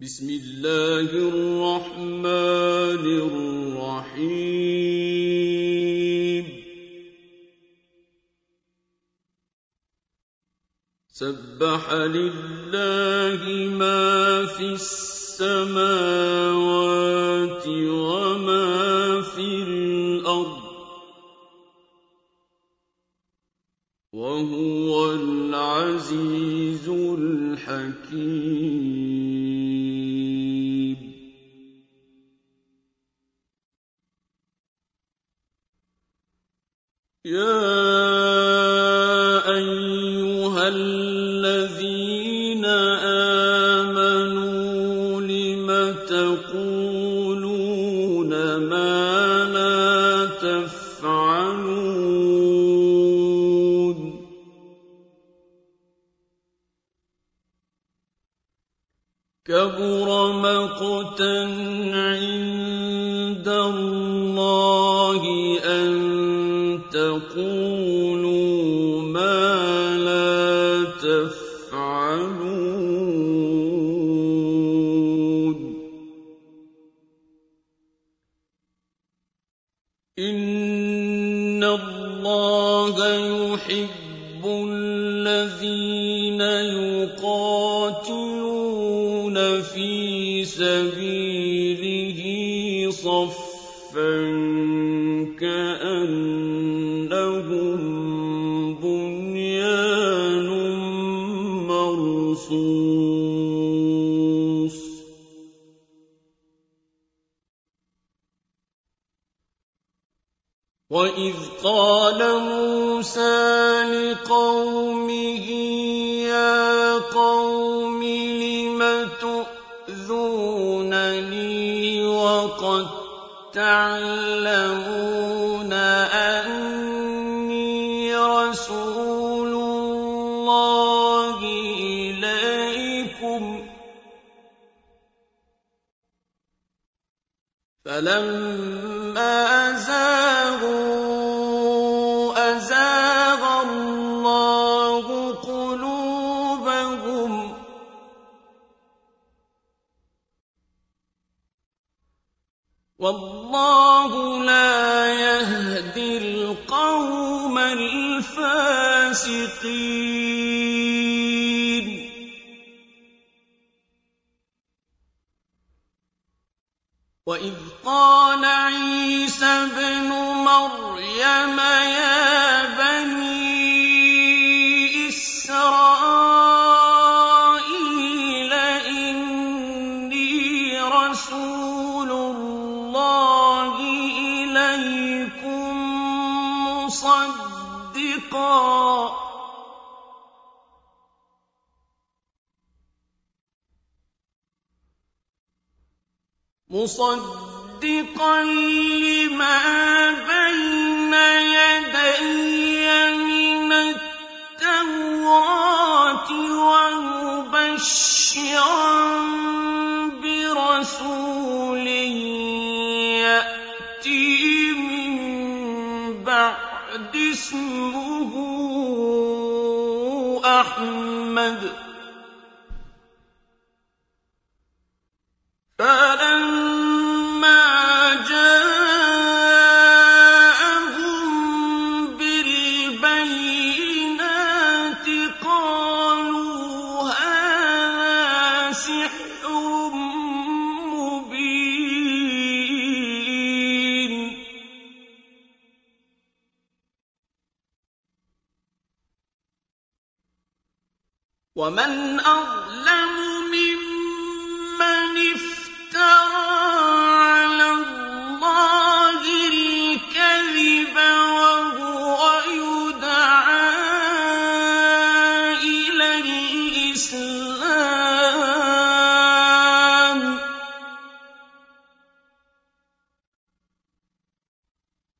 بسم الله الرحمن الرحيم. سبح لله ما في السماوات وما كبر مقتا عند الله أن تقولوا ما لا تفعلون. إن الله يحب الذين كانهم بنيان مرصوص واذ قال موسى لقومه يا قوم لم تؤذونني وقد تعلمون فلما زاغوا ازاغ الله قلوبهم والله لا يهدي القوم الفاسقين واذ قال عيسى ابن مريم يا مصدقا لما بين يدي من التوراة ومبشرا برسول يأتي من بعد اسمه أحمد. فلما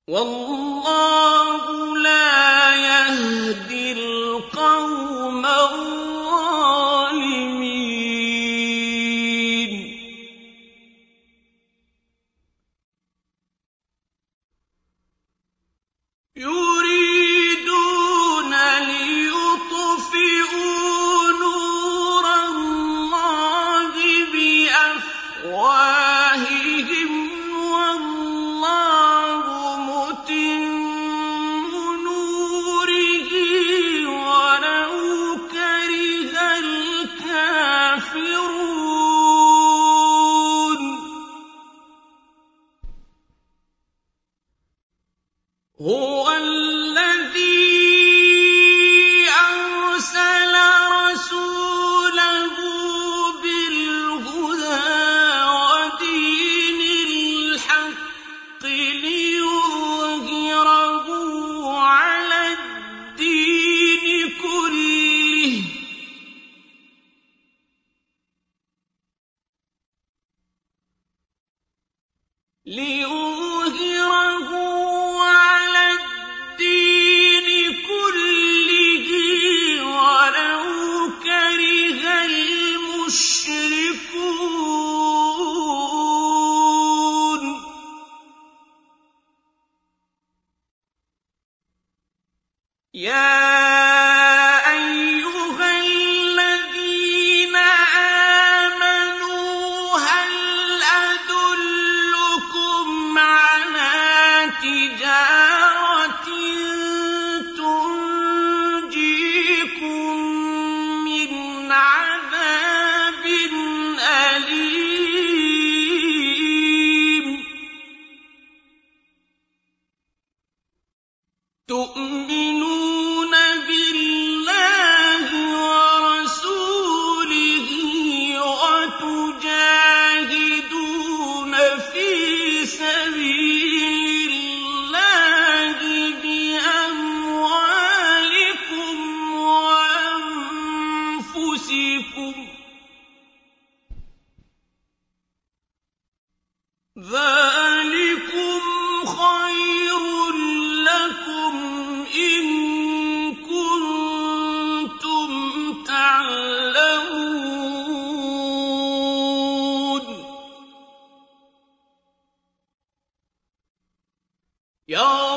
والله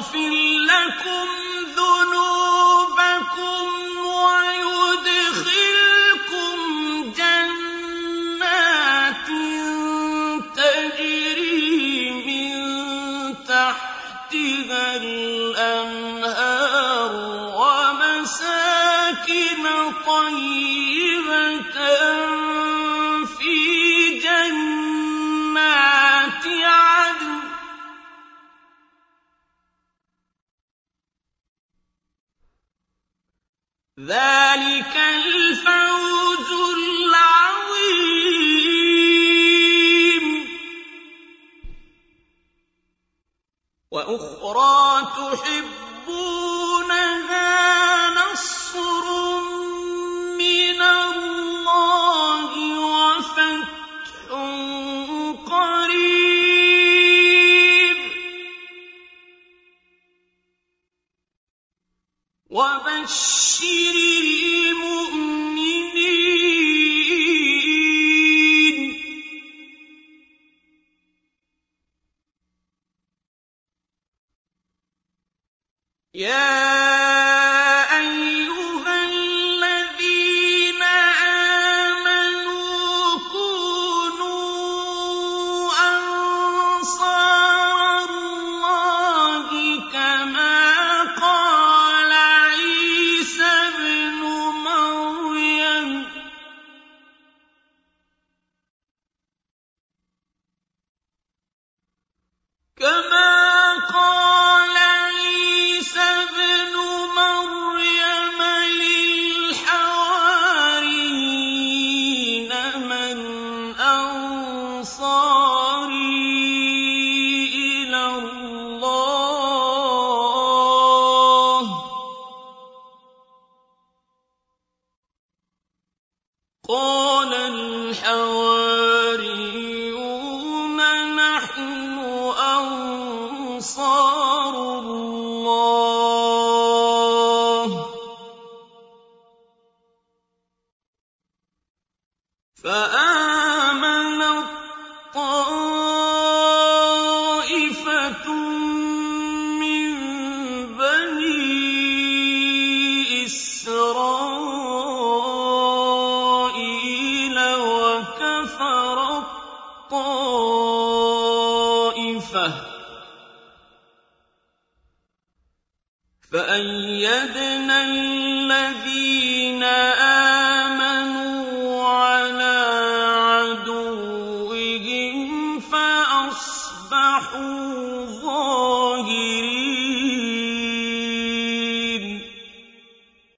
يغفر لكم ذلك الفوز العظيم. وأخرى تحبون قَالَ الْحَوَارِيُّونَ فأيدنا الذين